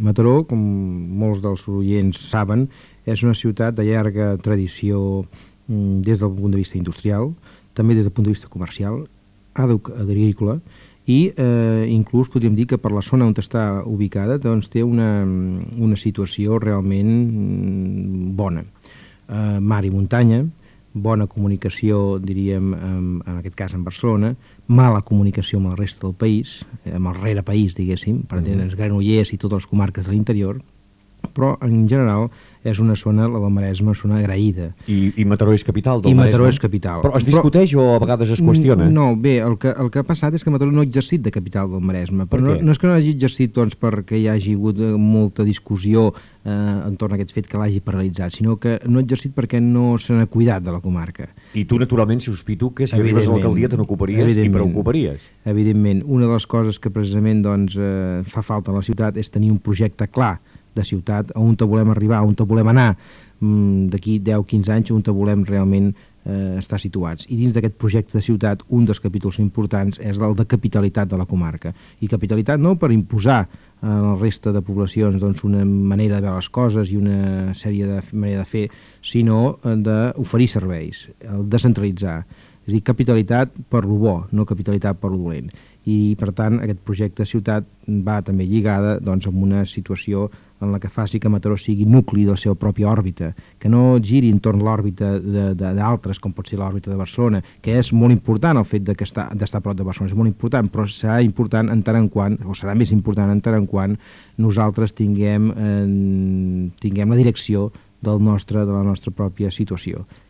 Mataró, com molts dels oients saben, és una ciutat de llarga tradició mm, des del punt de vista industrial, també des del punt de vista comercial, agrícola, i eh, inclús podríem dir que per la zona on està ubicada doncs, té una, una situació realment mm, bona. Eh, mar i muntanya, bona comunicació, diríem, en, en aquest cas en Barcelona, mala comunicació amb el resta del país, amb el rere país, diguéssim, per entendre'ns Granollers i totes les comarques de l'interior, però en general és una zona, la del Maresme, una zona agraïda. I, i Mataró és capital del I Maresme? Mataró és capital. Però es discuteix però, o a vegades es qüestiona? No, bé, el que, el que ha passat és que Mataró no ha exercit de capital del Maresme, però no, no és que no hagi exercit doncs, perquè hi hagi hagut eh, molta discussió eh, entorn a aquest fet que l'hagi paralitzat, sinó que no ha exercit perquè no se n'ha cuidat de la comarca. I tu, naturalment, sospito que si arribes a l'alcaldia te n'ocuparies i preocuparies. Evidentment. Una de les coses que precisament doncs, eh, fa falta a la ciutat és tenir un projecte clar de ciutat, on te volem arribar, on te volem anar, mm, d'aquí 10-15 anys, on te volem realment eh, estar situats. I dins d'aquest projecte de ciutat, un dels capítols importants és el de capitalitat de la comarca. I capitalitat no per imposar a la resta de poblacions doncs, una manera de veure les coses i una sèrie de manera de fer, sinó d'oferir serveis, el descentralitzar. És a dir, capitalitat per lo bo, no capitalitat per lo dolent. I, per tant, aquest projecte ciutat va també lligada doncs, amb una situació en la que faci que Mataró sigui nucli de la seva pròpia òrbita, que no giri entorn l'òrbita d'altres, com pot ser l'òrbita de Barcelona, que és molt important el fet d'estar a prop de Barcelona, és molt important, però serà important en tant en quant, o serà més important en tant en quant nosaltres tinguem, eh, tinguem la direcció del nostre, de la nostra pròpia situació.